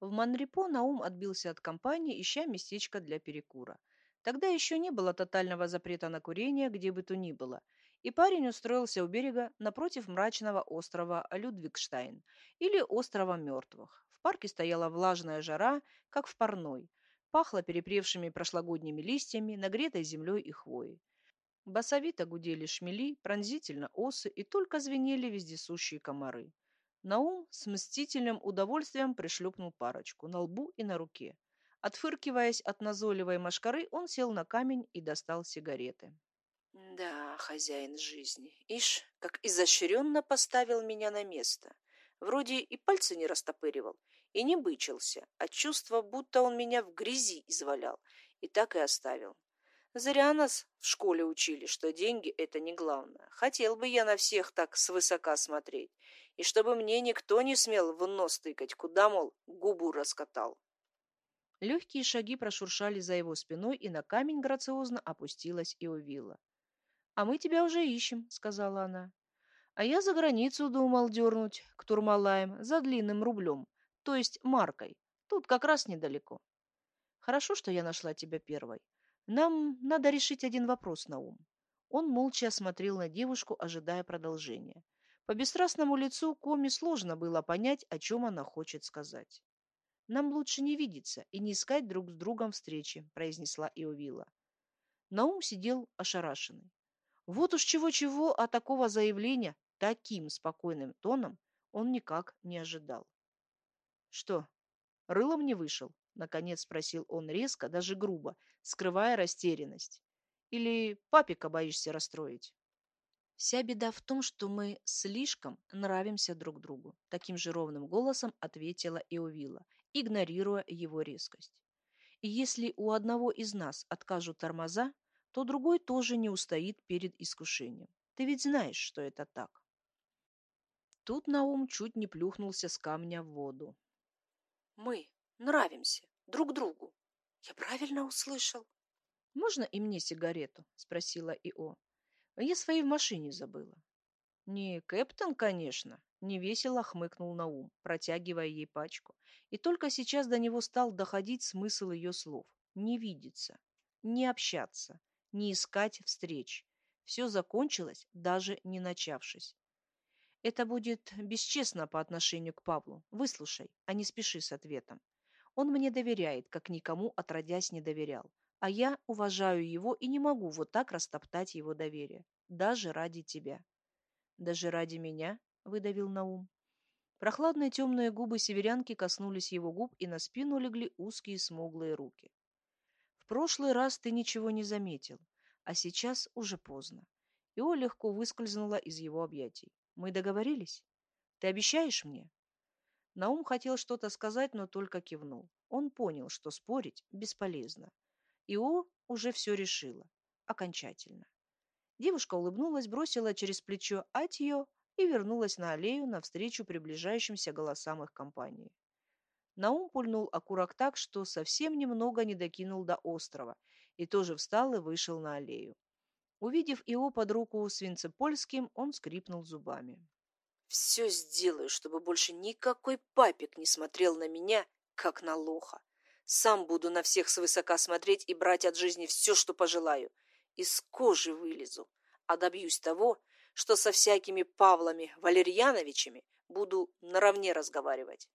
В Манрипо Наум отбился от компании, ища местечко для перекура. Тогда еще не было тотального запрета на курение, где бы то ни было, и парень устроился у берега напротив мрачного острова Людвигштайн или острова мертвых. В парке стояла влажная жара, как в парной, пахло перепревшими прошлогодними листьями, нагретой землей и хвоей. Басовито гудели шмели, пронзительно осы и только звенели вездесущие комары. Наум с мстительным удовольствием пришлепнул парочку на лбу и на руке. Отфыркиваясь от назойливой мошкары, он сел на камень и достал сигареты. Да, хозяин жизни, ишь, как изощренно поставил меня на место. Вроде и пальцы не растопыривал, и не бычился, а чувство, будто он меня в грязи извалял, и так и оставил. Зря нас в школе учили, что деньги – это не главное. Хотел бы я на всех так свысока смотреть, и чтобы мне никто не смел в нос тыкать, куда, мол, губу раскатал. Легкие шаги прошуршали за его спиной, и на камень грациозно опустилась и увила. «А мы тебя уже ищем», — сказала она. «А я за границу думал дернуть к Турмалаем за длинным рублем, то есть маркой. Тут как раз недалеко. Хорошо, что я нашла тебя первой. Нам надо решить один вопрос на ум». Он молча осмотрел на девушку, ожидая продолжения. По бесстрастному лицу Коми сложно было понять, о чем она хочет сказать. «Нам лучше не видеться и не искать друг с другом встречи», – произнесла Иовила. Наум сидел ошарашенный. Вот уж чего-чего, а такого заявления таким спокойным тоном он никак не ожидал. «Что, рылом не вышел?» – наконец спросил он резко, даже грубо, скрывая растерянность. «Или папика боишься расстроить?» Вся беда в том, что мы слишком нравимся друг другу, таким же ровным голосом ответила Иовила, игнорируя его резкость. И если у одного из нас откажут тормоза, то другой тоже не устоит перед искушением. Ты ведь знаешь, что это так. Тут Наум чуть не плюхнулся с камня в воду. Мы нравимся друг другу. Я правильно услышал? Можно и мне сигарету? Спросила Ио. Я свои в машине забыла. Не Кэптон, конечно, невесело хмыкнул Наум, протягивая ей пачку. И только сейчас до него стал доходить смысл ее слов. Не видеться, не общаться, не искать встреч. Все закончилось, даже не начавшись. Это будет бесчестно по отношению к Павлу. Выслушай, а не спеши с ответом. Он мне доверяет, как никому отродясь не доверял а я уважаю его и не могу вот так растоптать его доверие, даже ради тебя. Даже ради меня, выдавил Наум. Прохладные темные губы северянки коснулись его губ, и на спину легли узкие смуглые руки. В прошлый раз ты ничего не заметил, а сейчас уже поздно. Ио легко выскользнула из его объятий. Мы договорились? Ты обещаешь мне? Наум хотел что-то сказать, но только кивнул. Он понял, что спорить бесполезно. Ио уже все решила. Окончательно. Девушка улыбнулась, бросила через плечо Атьё и вернулась на аллею навстречу приближающимся голосам их компании. Наум пульнул окурок так, что совсем немного не докинул до острова, и тоже встал и вышел на аллею. Увидев Ио под руку с Винцепольским, он скрипнул зубами. «Все сделаю, чтобы больше никакой папик не смотрел на меня, как на лоха. Сам буду на всех свысока смотреть и брать от жизни все, что пожелаю. Из кожи вылезу, а добьюсь того, что со всякими Павлами Валерьяновичами буду наравне разговаривать.